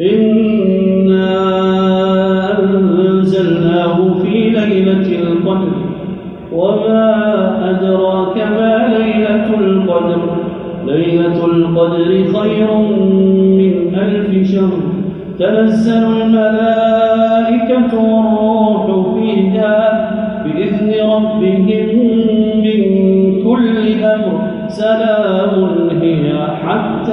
إنا أنزلناه في ليلة القدر وما أدراك ما ليلة القدر؟ ليلة القدر خير من ألف تنزل الملائكة والروح